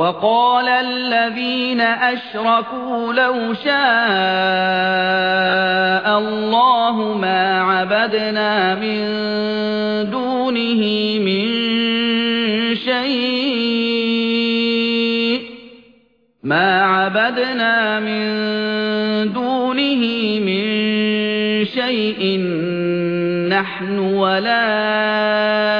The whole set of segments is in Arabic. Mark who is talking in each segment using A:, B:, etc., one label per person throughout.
A: وقال الذين أشركوا لو شاء الله ما عبدنا من دونه من شيء ما عبدنا من دونه من شيء نحن ولا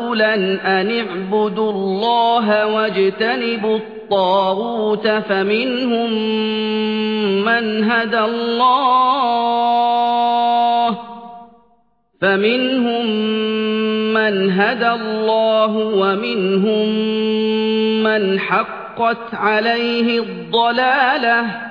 A: رسولا أن اعبدوا الله واجتنبوا الطاغوت فمنهم من هدى الله فمنهم من هدى الله ومنهم من حقت عليه الضلاله